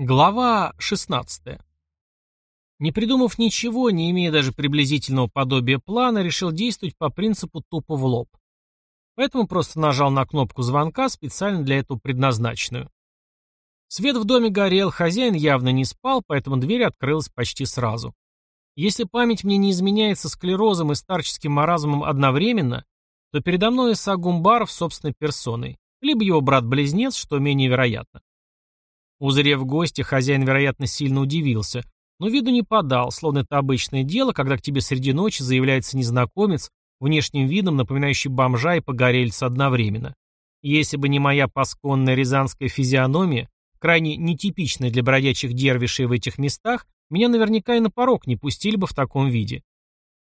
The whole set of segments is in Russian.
Глава 16. Не придумав ничего, не имея даже приблизительного подобия плана, решил действовать по принципу тупо в лоб. Поэтому просто нажал на кнопку звонка, специально для этого предназначенную. Свет в доме горел, хозяин явно не спал, поэтому дверь открылась почти сразу. Если память мне не изменяется склерозом и старческим маразмом одновременно, то передо мной Иса Гумбаров собственной персоной, либо его брат-близнец, что менее вероятно. Узрев гостя, хозяин, вероятно, сильно удивился, но виду не подал, словно это обычное дело, когда к тебе среди ночи заявляется незнакомец, внешним видом напоминающий бомжа и погорельца одновременно. Если бы не моя пасконная рязанская физиономия, крайне нетипичная для бродячих дервишей в этих местах, меня наверняка и на порог не пустили бы в таком виде.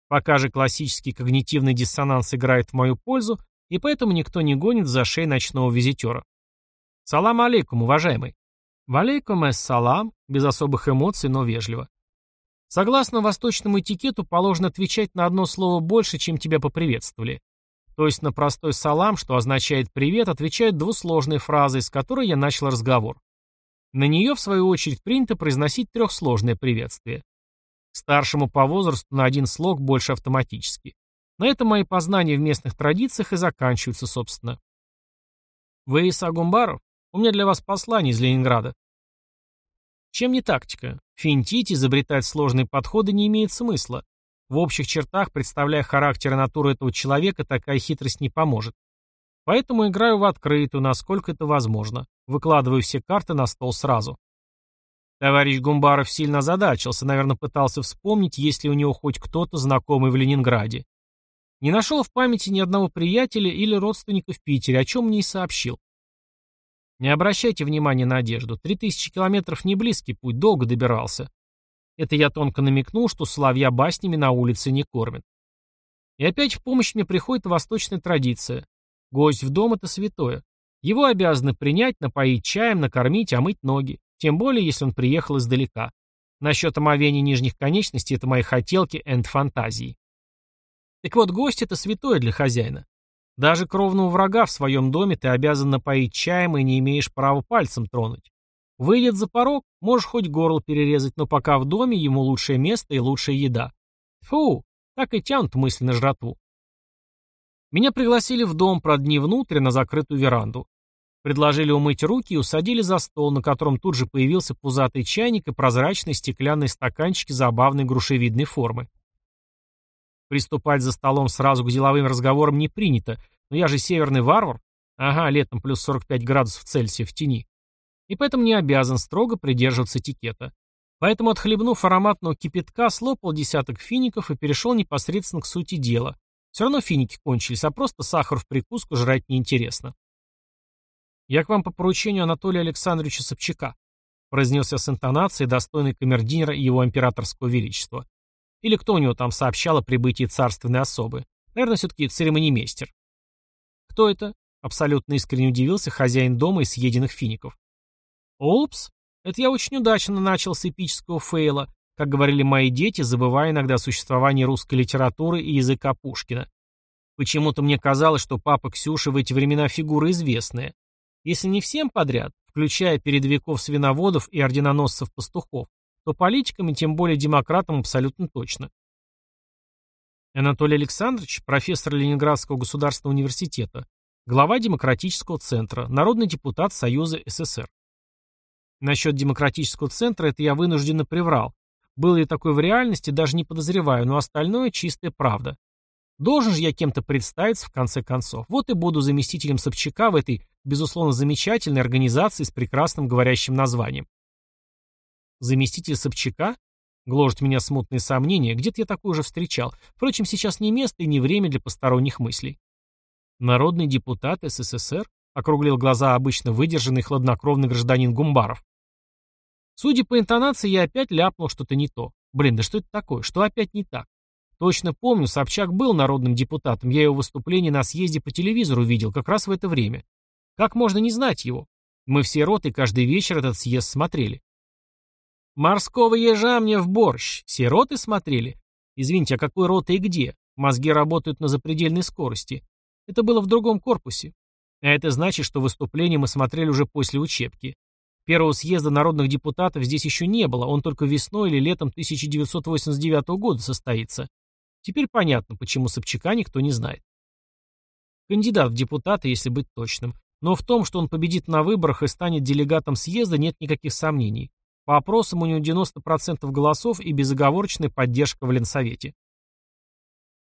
Пока же классический когнитивный диссонанс играет в мою пользу, и поэтому никто не гонит за шеей ночного визитера. Салам алейкум, уважаемый. «Валейкум эссалам», без особых эмоций, но вежливо. Согласно восточному этикету, положено отвечать на одно слово больше, чем тебя поприветствовали. То есть на простой салам, что означает «привет», отвечают двусложной фразой, с которой я начал разговор. На нее, в свою очередь, принято произносить трехсложное приветствие. Старшему по возрасту на один слог больше автоматически. На этом мои познания в местных традициях и заканчиваются, собственно. «Вы Иса Гумбаров? У меня для вас послание из Ленинграда». Чем не тактика? Финтить, изобретать сложные подходы не имеет смысла. В общих чертах, представляя характер и натуру этого человека, такая хитрость не поможет. Поэтому играю в открытую, насколько это возможно. Выкладываю все карты на стол сразу. Товарищ Гумбаров сильно озадачился, наверное, пытался вспомнить, есть ли у него хоть кто-то знакомый в Ленинграде. Не нашел в памяти ни одного приятеля или родственника в Питере, о чем мне и сообщил. Не обращайте внимания на одежду. Три тысячи километров не близкий путь, долго добирался. Это я тонко намекнул, что соловья баснями на улице не кормят. И опять в помощь мне приходит восточная традиция. Гость в дом — это святое. Его обязаны принять, напоить чаем, накормить, омыть ноги. Тем более, если он приехал издалека. Насчет омовения нижних конечностей — это мои хотелки энд фантазии. Так вот, гость — это святое для хозяина. Даже кровного врага в своем доме ты обязан напоить чаем и не имеешь права пальцем тронуть. Выйдет за порог, можешь хоть горло перерезать, но пока в доме ему лучшее место и лучшая еда. Фу, так и тянут мысли на жратву. Меня пригласили в дом, правда не внутрь, на закрытую веранду. Предложили умыть руки и усадили за стол, на котором тут же появился пузатый чайник и прозрачные стеклянные стаканчики забавной грушевидной формы. Приступать за столом сразу к деловым разговорам не принято, но я же северный варвар. Ага, летом плюс 45 градусов Цельсия в тени. И поэтому не обязан строго придерживаться этикета. Поэтому, отхлебнув ароматного кипятка, слопал десяток фиников и перешел непосредственно к сути дела. Все равно финики кончились, а просто сахар в прикуску жрать неинтересно. «Я к вам по поручению Анатолия Александровича Собчака», произнесся с интонацией, достойной камердинера его императорского величества. Или кто у него там сообщал о прибытии царственной особы? Наверное, все-таки церемонимейстер. Кто это? Абсолютно искренне удивился хозяин дома из съеденных фиников. Опс, это я очень удачно начал с эпического фейла, как говорили мои дети, забывая иногда о существовании русской литературы и языка Пушкина. Почему-то мне казалось, что папа Ксюши в эти времена фигура известная. Если не всем подряд, включая передовиков-свиноводов и орденоносцев-пастухов, то политикам и тем более демократам абсолютно точно. Анатолий Александрович, профессор Ленинградского государственного университета, глава Демократического центра, народный депутат Союза СССР. Насчет Демократического центра это я вынужденно приврал. Было ли такое в реальности, даже не подозреваю, но остальное чистая правда. Должен же я кем-то представиться в конце концов. Вот и буду заместителем Собчака в этой, безусловно, замечательной организации с прекрасным говорящим названием. Заместитель Собчака? Гложет меня смутные сомнения, где-то я такой уже встречал. Впрочем, сейчас не место и не время для посторонних мыслей. Народный депутат СССР? Округлил глаза обычно выдержанный хладнокровный гражданин Гумбаров. Судя по интонации, я опять ляпнул что-то не то. Блин, да что это такое? Что опять не так? Точно помню, Собчак был народным депутатом, я его выступление на съезде по телевизору видел, как раз в это время. Как можно не знать его? Мы все роты каждый вечер этот съезд смотрели. Морского ежа мне в борщ. Все роты смотрели? Извините, а какой роты и где? Мозги работают на запредельной скорости. Это было в другом корпусе. А это значит, что выступление мы смотрели уже после учебки. Первого съезда народных депутатов здесь еще не было, он только весной или летом 1989 года состоится. Теперь понятно, почему Собчака никто не знает. Кандидат в депутаты, если быть точным. Но в том, что он победит на выборах и станет делегатом съезда, нет никаких сомнений. По опросам у него 90% голосов и безоговорочная поддержка в Ленсовете.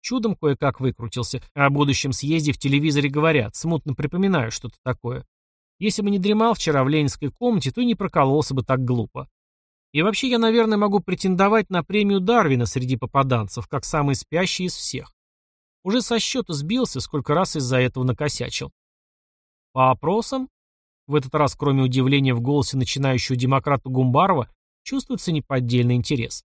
Чудом кое-как выкрутился. О будущем съезде в телевизоре говорят, смутно припоминаю что-то такое. Если бы не дремал вчера в ленинской комнате, то и не прокололся бы так глупо. И вообще я, наверное, могу претендовать на премию Дарвина среди попаданцев, как самый спящий из всех. Уже со счета сбился, сколько раз из-за этого накосячил. По опросам, в этот раз, кроме удивления в голосе начинающего демократа Гумбарова, чувствуется неподдельный интерес.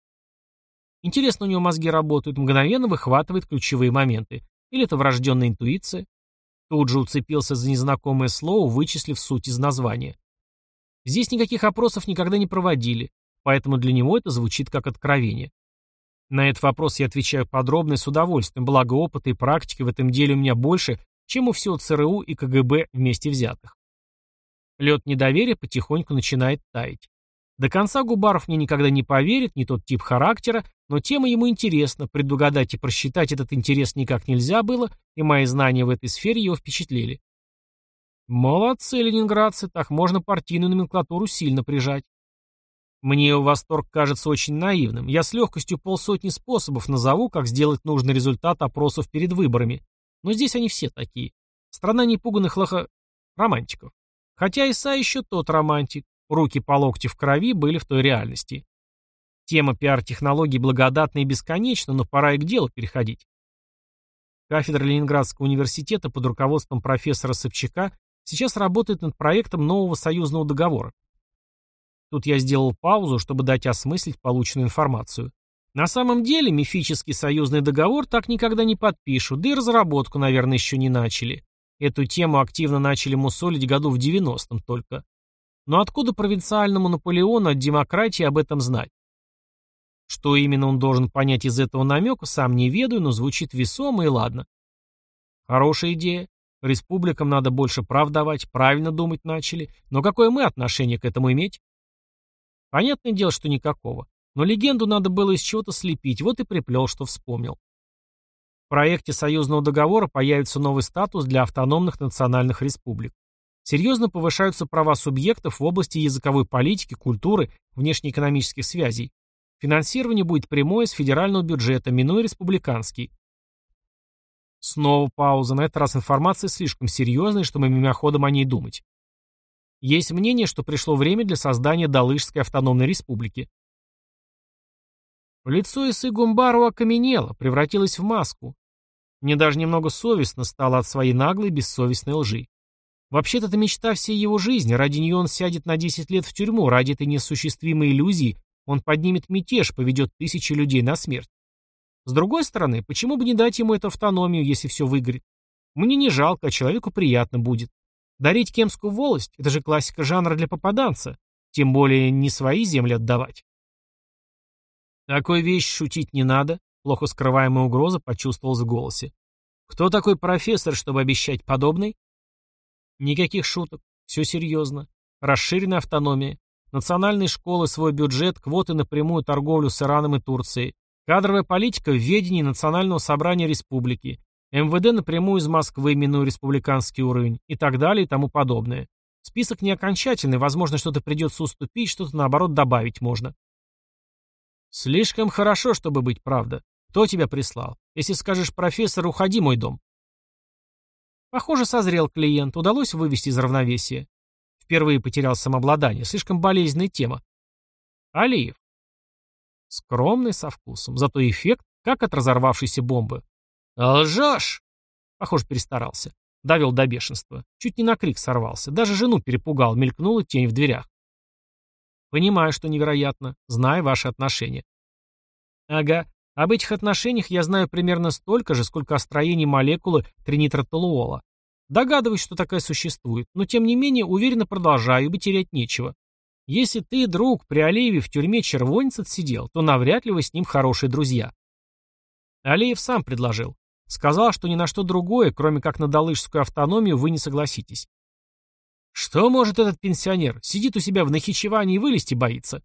Интересно у него мозги работают, мгновенно выхватывает ключевые моменты. Или это врожденная интуиция? Тут же уцепился за незнакомое слово, вычислив суть из названия. Здесь никаких опросов никогда не проводили, поэтому для него это звучит как откровение. На этот вопрос я отвечаю подробно и с удовольствием, благо опыта и практики в этом деле у меня больше, чем у всего ЦРУ и КГБ вместе взятых. Лед недоверия потихоньку начинает таять. До конца Губаров мне никогда не поверит, не тот тип характера, но тема ему интересна, предугадать и просчитать этот интерес никак нельзя было, и мои знания в этой сфере его впечатлили. Молодцы, ленинградцы, так можно партийную номенклатуру сильно прижать. Мне его восторг кажется очень наивным. Я с легкостью полсотни способов назову, как сделать нужный результат опросов перед выборами. Но здесь они все такие. Страна непуганных лохо... романтиков. Хотя Иса еще тот романтик. Руки по локти в крови были в той реальности. Тема пиар-технологий благодатна и бесконечна, но пора и к делу переходить. Кафедра Ленинградского университета под руководством профессора Собчака сейчас работает над проектом нового союзного договора. Тут я сделал паузу, чтобы дать осмыслить полученную информацию. На самом деле мифический союзный договор так никогда не подпишут, да и разработку, наверное, еще не начали. Эту тему активно начали мусолить году в 90-м только. Но откуда провинциальному Наполеону от демократии об этом знать? Что именно он должен понять из этого намека, сам не ведаю, но звучит весомо и ладно. Хорошая идея. Республикам надо больше прав давать, правильно думать начали. Но какое мы отношение к этому иметь? Понятное дело, что никакого. Но легенду надо было из чего-то слепить, вот и приплел, что вспомнил. Проекте союзного договора появится новый статус для автономных национальных республик. Серьезно повышаются права субъектов в области языковой политики, культуры, внешнеэкономических связей. Финансирование будет прямое с федерального бюджета, минуя республиканский. Снова пауза. На этот раз информация слишком серьезная, чтобы мимоходом о ней думать. Есть мнение, что пришло время для создания Далышской автономной республики. Лицо Исы Гумбару окаменело, превратилось в маску. Мне даже немного совестно стало от своей наглой бессовестной лжи. Вообще-то это мечта всей его жизни, ради нее он сядет на 10 лет в тюрьму, ради этой неосуществимой иллюзии он поднимет мятеж, поведет тысячи людей на смерть. С другой стороны, почему бы не дать ему эту автономию, если все выгорит? Мне не жалко, а человеку приятно будет. Дарить кемскую волость – это же классика жанра для попаданца, тем более не свои земли отдавать. Такой вещь шутить не надо, плохо скрываемая угроза почувствовалась в голосе. Кто такой профессор, чтобы обещать подобный? Никаких шуток. Все серьезно. Расширенная автономия. Национальные школы, свой бюджет, квоты на прямую торговлю с Ираном и Турцией. Кадровая политика в ведении Национального собрания республики. МВД напрямую из Москвы, минуя республиканский уровень. И так далее и тому подобное. Список не окончательный, возможно, что-то придется уступить, что-то наоборот добавить можно. Слишком хорошо, чтобы быть правда. Кто тебя прислал? Если скажешь профессор, уходи мой дом. Похоже, созрел клиент, удалось вывести из равновесия. Впервые потерял самообладание, слишком болезненная тема. Алиев. Скромный, со вкусом, зато эффект, как от разорвавшейся бомбы. «Лжешь!» Похоже, перестарался. Довел до бешенства. Чуть не на крик сорвался. Даже жену перепугал, мелькнула тень в дверях. Понимаю, что невероятно. Знаю ваши отношения. Ага, об этих отношениях я знаю примерно столько же, сколько о строении молекулы тринитротолуола. Догадываюсь, что такая существует, но тем не менее уверенно продолжаю, ибо терять нечего. Если ты, друг, при Алиеве в тюрьме червонец отсидел, то навряд ли вы с ним хорошие друзья. Алиев сам предложил. Сказал, что ни на что другое, кроме как на Далышскую автономию, вы не согласитесь. Что может этот пенсионер? Сидит у себя в Нахичеване и вылезти боится.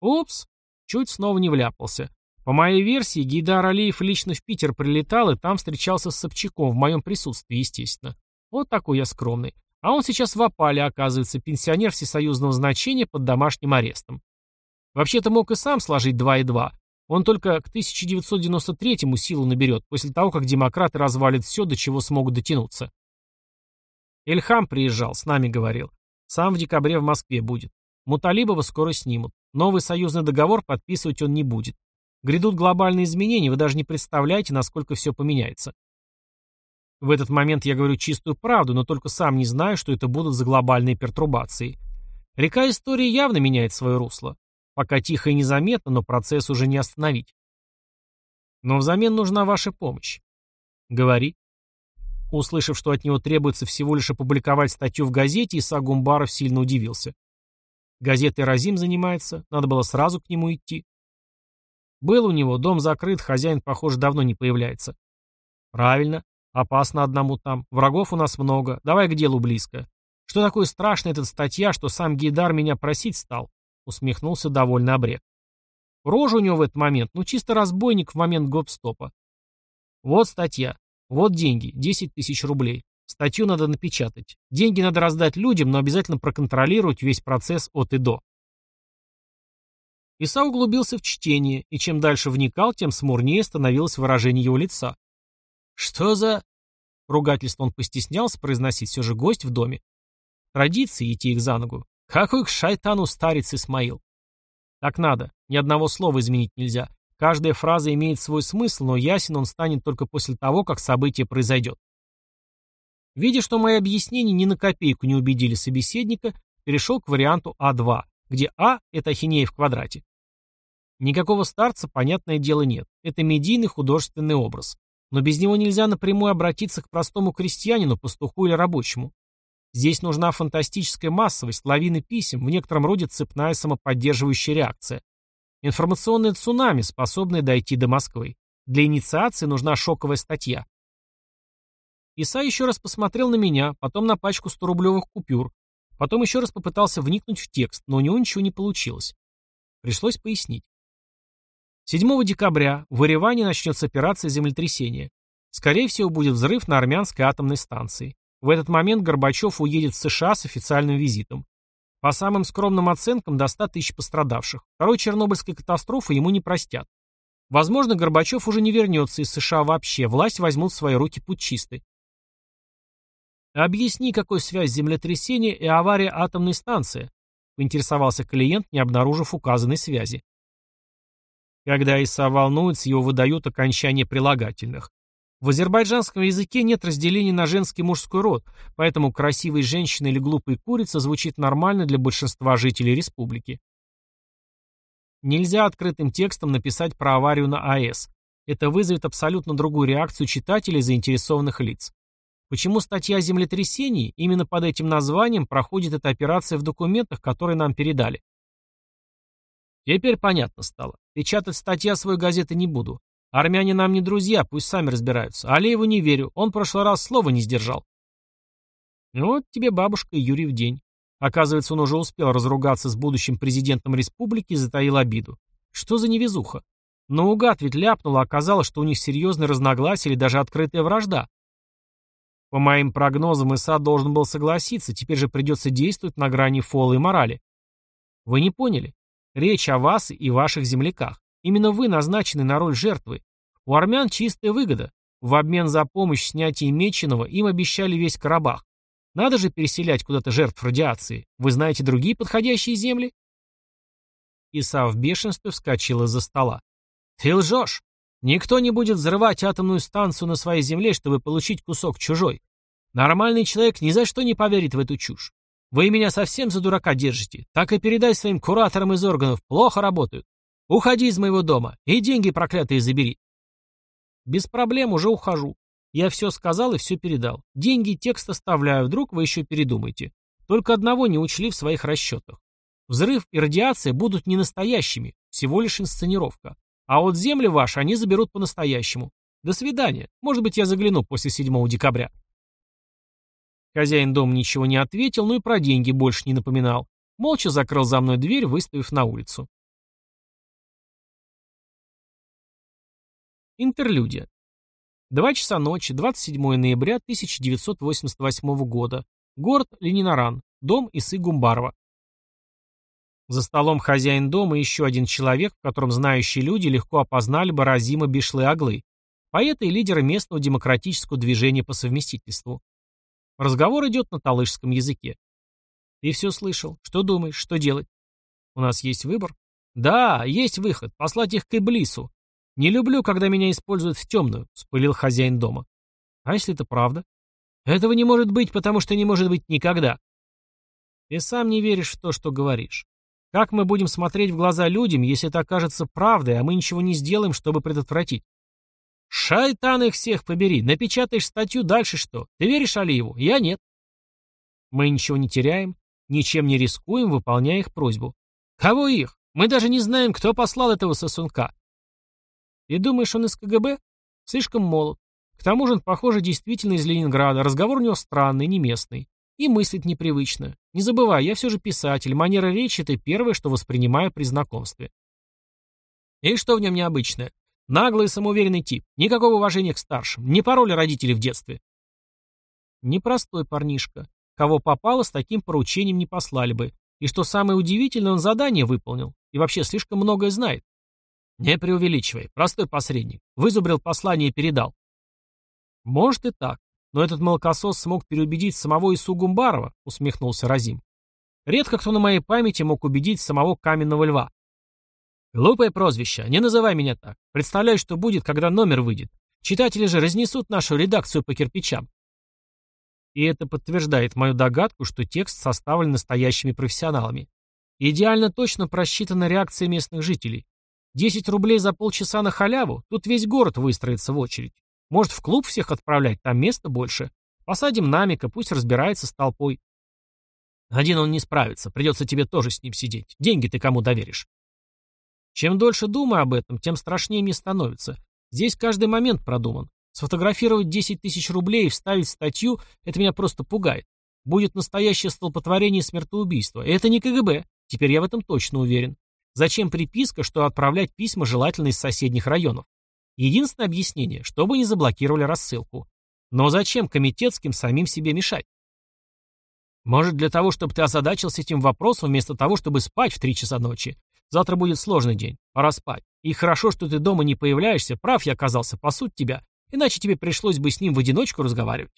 Упс, чуть снова не вляпался. По моей версии, Гейдар Алиев лично в Питер прилетал и там встречался с Собчаком, в моем присутствии, естественно. Вот такой я скромный. А он сейчас в опале, оказывается, пенсионер всесоюзного значения под домашним арестом. Вообще-то мог и сам сложить 2 и 2. Он только к 1993-му силу наберет, после того, как демократы развалят все, до чего смогут дотянуться. Эльхам приезжал, с нами говорил. Сам в декабре в Москве будет. Муталибова скоро снимут. Новый союзный договор подписывать он не будет. Грядут глобальные изменения, вы даже не представляете, насколько все поменяется. В этот момент я говорю чистую правду, но только сам не знаю, что это будут за глобальные пертурбации. Река истории явно меняет свое русло. Пока тихо и незаметно, но процесс уже не остановить. Но взамен нужна ваша помощь. Говори. Услышав, что от него требуется всего лишь опубликовать статью в газете, Иса Гумбаров сильно удивился. Газетой Разим занимается, надо было сразу к нему идти. Был у него, дом закрыт, хозяин, похоже, давно не появляется. Правильно, опасно одному там, врагов у нас много, давай к делу близко. Что такое страшная эта статья, что сам Гейдар меня просить стал? Усмехнулся довольно обрек. Рожа у него в этот момент, ну чисто разбойник в момент гоп-стопа. Вот статья. Вот деньги, 10 тысяч рублей. Статью надо напечатать. Деньги надо раздать людям, но обязательно проконтролировать весь процесс от и до. Иса углубился в чтение, и чем дальше вникал, тем смурнее становилось выражение его лица. «Что за...» Ругательство он постеснялся произносить, все же гость в доме. Традиции идти их за ногу. Какой к шайтану старец Исмаил? Так надо, ни одного слова изменить нельзя. Каждая фраза имеет свой смысл, но ясен он станет только после того, как событие произойдет. Видя, что мои объяснения ни на копейку не убедили собеседника, перешел к варианту А2, где А – это ахинея в квадрате. Никакого старца, понятное дело, нет. Это медийный художественный образ. Но без него нельзя напрямую обратиться к простому крестьянину, пастуху или рабочему. Здесь нужна фантастическая массовость, лавины писем, в некотором роде цепная самоподдерживающая реакция. Информационное цунами, способное дойти до Москвы. Для инициации нужна шоковая статья. Иса еще раз посмотрел на меня, потом на пачку 100-рублевых купюр, потом еще раз попытался вникнуть в текст, но у него ничего не получилось. Пришлось пояснить. 7 декабря в Ереване начнется операция землетрясения. Скорее всего, будет взрыв на армянской атомной станции. В этот момент Горбачев уедет в США с официальным визитом. По самым скромным оценкам, до 100 тысяч пострадавших. Второй Чернобыльской катастрофы ему не простят. Возможно, Горбачев уже не вернется из США вообще, власть возьмут в свои руки путчисты. «Объясни, какой связь землетрясения и авария атомной станции?» — поинтересовался клиент, не обнаружив указанной связи. Когда Иса волнуется, его выдают окончание прилагательных. В азербайджанском языке нет разделения на женский и мужской род, поэтому красивая женщина или глупая курица звучит нормально для большинства жителей республики. Нельзя открытым текстом написать про аварию на АЭС. Это вызовет абсолютно другую реакцию читателей заинтересованных лиц. Почему статья о землетрясении именно под этим названием проходит эта операция в документах, которые нам передали? Теперь понятно стало. Печатать статья свой газеты не буду. Армяне нам не друзья, пусть сами разбираются. Алееву не верю, он в прошлый раз слова не сдержал. Вот тебе бабушка и Юрий в день. Оказывается, он уже успел разругаться с будущим президентом республики и затаил обиду. Что за невезуха? Наугад ведь ляпнуло, оказалось, что у них серьезные разногласия или даже открытая вражда. По моим прогнозам, Иса должен был согласиться, теперь же придется действовать на грани фола и морали. Вы не поняли. Речь о вас и ваших земляках. Именно вы назначены на роль жертвы. У армян чистая выгода. В обмен за помощь в снятии Меченого им обещали весь Карабах. Надо же переселять куда-то жертв радиации. Вы знаете другие подходящие земли? Иса в бешенстве вскочил из-за стола. Ты лжешь. Никто не будет взрывать атомную станцию на своей земле, чтобы получить кусок чужой. Нормальный человек ни за что не поверит в эту чушь. Вы меня совсем за дурака держите. Так и передай своим кураторам из органов. Плохо работают. Уходи из моего дома и деньги проклятые забери. Без проблем, уже ухожу. Я все сказал и все передал. Деньги и текст оставляю, вдруг вы еще передумаете. Только одного не учли в своих расчетах. Взрыв и радиация будут не настоящими, всего лишь инсценировка. А вот земли ваши они заберут по-настоящему. До свидания. Может быть, я загляну после 7 декабря. Хозяин дома ничего не ответил, но и про деньги больше не напоминал. Молча закрыл за мной дверь, выставив на улицу. Интерлюдия. Два часа ночи, 27 ноября 1988 года. Город Ленинаран. Дом Исы Гумбарова. За столом хозяин дома и еще один человек, в котором знающие люди легко опознали бы Разима Бишлы-Аглы, поэта и лидера местного демократического движения по совместительству. Разговор идет на талышском языке. Ты все слышал. Что думаешь, что делать? У нас есть выбор? Да, есть выход. Послать их к Иблису. Не люблю, когда меня используют в темную, вспылил хозяин дома. А если это правда? Этого не может быть, потому что не может быть никогда. Ты сам не веришь в то, что говоришь. Как мы будем смотреть в глаза людям, если это окажется правдой, а мы ничего не сделаем, чтобы предотвратить? Шайтан их всех побери. Напечатаешь статью, дальше что? Ты веришь Алиеву? Я нет. Мы ничего не теряем, ничем не рискуем, выполняя их просьбу. Кого их? Мы даже не знаем, кто послал этого сосунка. Ты думаешь, он из КГБ? Слишком молод. К тому же он, похоже, действительно из Ленинграда. Разговор у него странный, не местный. И мыслить непривычно. Не забывай, я все же писатель. Манера речи — это первое, что воспринимаю при знакомстве. И что в нем необычное? Наглый самоуверенный тип. Никакого уважения к старшим. Не пароли родителей в детстве. Непростой парнишка. Кого попало, с таким поручением не послали бы. И что самое удивительное, он задание выполнил. И вообще слишком многое знает. Не преувеличивай. Простой посредник. Вызубрил послание и передал. Может и так. Но этот молокосос смог переубедить самого Ису Гумбарова, усмехнулся Разим. Редко кто на моей памяти мог убедить самого каменного льва. Глупое прозвище, не называй меня так. Представляю, что будет, когда номер выйдет. Читатели же разнесут нашу редакцию по кирпичам. И это подтверждает мою догадку, что текст составлен настоящими профессионалами. Идеально точно просчитана реакция местных жителей. 10 рублей за полчаса на халяву, тут весь город выстроится в очередь. Может, в клуб всех отправлять, там места больше. Посадим Намика, пусть разбирается с толпой. Один он не справится, придется тебе тоже с ним сидеть. Деньги ты кому доверишь? Чем дольше думаю об этом, тем страшнее мне становится. Здесь каждый момент продуман. Сфотографировать 10 тысяч рублей и вставить статью – это меня просто пугает. Будет настоящее столпотворение и смертоубийство. И это не КГБ. Теперь я в этом точно уверен. Зачем приписка, что отправлять письма желательно из соседних районов? Единственное объяснение, чтобы не заблокировали рассылку. Но зачем комитетским самим себе мешать? Может, для того, чтобы ты озадачился этим вопросом, вместо того, чтобы спать в три часа ночи. Завтра будет сложный день. Пора спать. И хорошо, что ты дома не появляешься. Прав я оказался, по сути тебя. Иначе тебе пришлось бы с ним в одиночку разговаривать.